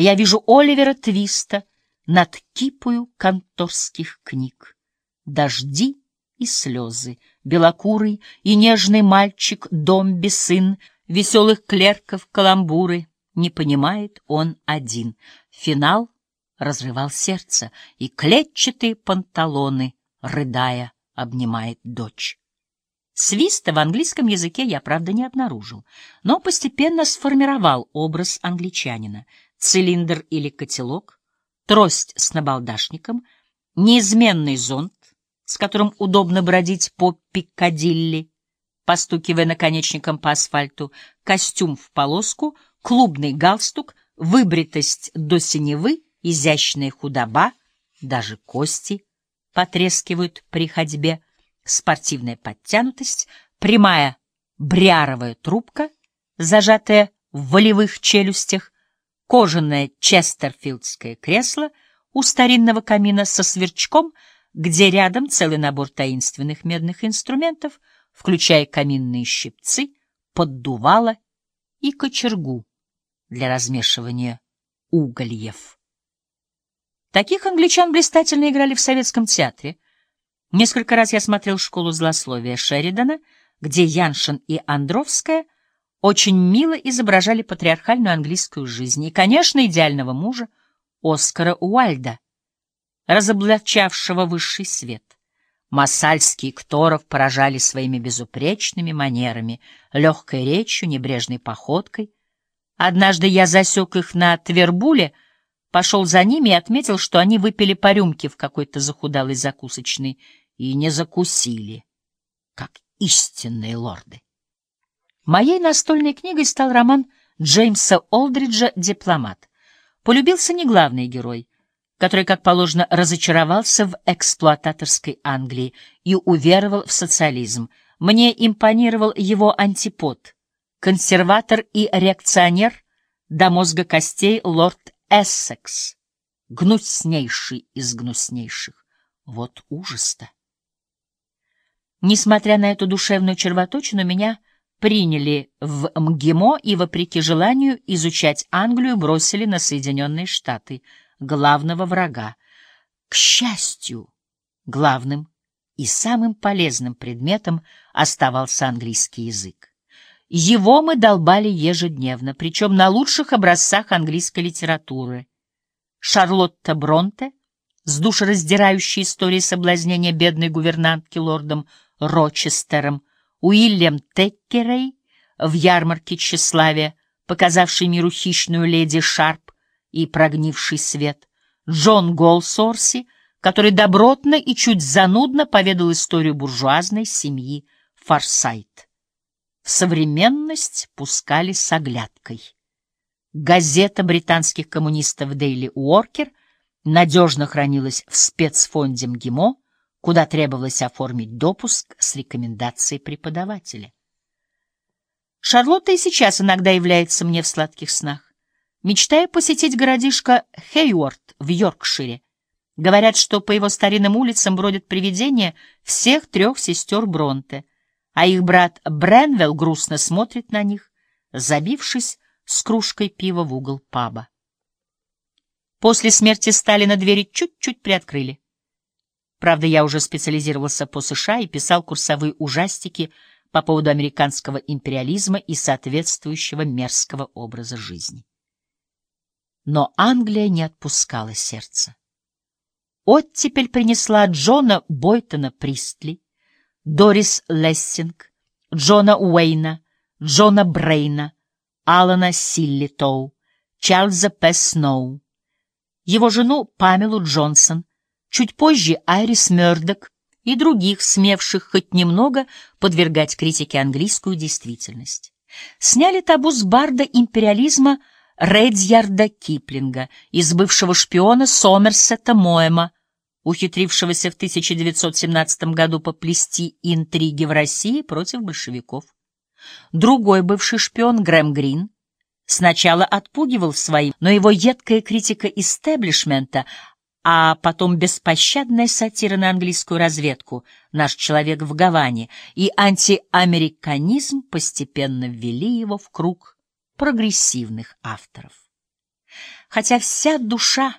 Я вижу Оливера Твиста над кипою конторских книг. Дожди и слезы, белокурый и нежный мальчик, домби сын, веселых клерков, каламбуры, не понимает он один. Финал разрывал сердце, и клетчатые панталоны, рыдая, обнимает дочь. Свиста в английском языке я, правда, не обнаружил, но постепенно сформировал образ англичанина. Цилиндр или котелок, трость с набалдашником, неизменный зонт, с которым удобно бродить по Пиккадилли, постукивая наконечником по асфальту, костюм в полоску, клубный галстук, выбритость до синевы, изящная худоба, даже кости потрескивают при ходьбе — спортивная подтянутость, прямая бряровая трубка, зажатая в волевых челюстях, кожаное честерфилдское кресло у старинного камина со сверчком, где рядом целый набор таинственных медных инструментов, включая каминные щипцы, поддувало и кочергу для размешивания угольев. Таких англичан блистательно играли в советском театре — Несколько раз я смотрел «Школу злословия» Шеридана, где Яншин и Андровская очень мило изображали патриархальную английскую жизнь и, конечно, идеального мужа Оскара Уальда, разоблачавшего высший свет. Масальский и Кторов поражали своими безупречными манерами, легкой речью, небрежной походкой. Однажды я засек их на Твербуле, пошел за ними и отметил, что они выпили по рюмке в какой-то захудалой закусочной и не закусили, как истинные лорды. Моей настольной книгой стал роман Джеймса Олдриджа «Дипломат». Полюбился не главный герой, который, как положено, разочаровался в эксплуататорской Англии и уверовал в социализм. Мне импонировал его антипод, консерватор и реакционер до мозга костей лорд Эссекс, гнуснейший из гнуснейших. Вот ужас-то! Несмотря на эту душевную червоточину, меня приняли в МГИМО и, вопреки желанию изучать Англию, бросили на Соединенные Штаты, главного врага. К счастью, главным и самым полезным предметом оставался английский язык. Его мы долбали ежедневно, причем на лучших образцах английской литературы. Шарлотта Бронте с душераздирающей историей соблазнения бедной гувернантки лордом Рочестером, Уильям Теккерей в ярмарке тщеславия, показавший миру хищную леди Шарп и прогнивший свет, Джон Голсорси, который добротно и чуть занудно поведал историю буржуазной семьи Форсайт. В современность пускали с оглядкой. Газета британских коммунистов «Дейли Уоркер» надежно хранилась в спецфонде МГИМО, куда требовалось оформить допуск с рекомендацией преподавателя. Шарлотта и сейчас иногда является мне в сладких снах. Мечтаю посетить городишко Хейворд в Йоркшире. Говорят, что по его старинным улицам бродят привидения всех трех сестер Бронте, а их брат Бренвелл грустно смотрит на них, забившись с кружкой пива в угол паба. После смерти Сталина двери чуть-чуть приоткрыли. Правда, я уже специализировался по США и писал курсовые ужастики по поводу американского империализма и соответствующего мерзкого образа жизни. Но Англия не отпускала сердце. Оттепель принесла Джона Бойнтона Пристли, Дорис Лессинг, Джона Уэйна, Джона Брейна, Алана Силлитоу, Чарльза П. Сноу, его жену Памелу Джонсон, Чуть позже Айрис Мёрдок и других, смевших хоть немного подвергать критике английскую действительность. Сняли табу с барда империализма Редьярда Киплинга, из бывшего шпиона Сомерсета Моэма, ухитрившегося в 1917 году поплести интриги в России против большевиков. Другой бывший шпион Грэм Грин сначала отпугивал своим, но его едкая критика истеблишмента а потом беспощадная сатира на английскую разведку «Наш человек в Гаване» и антиамериканизм постепенно ввели его в круг прогрессивных авторов. Хотя вся душа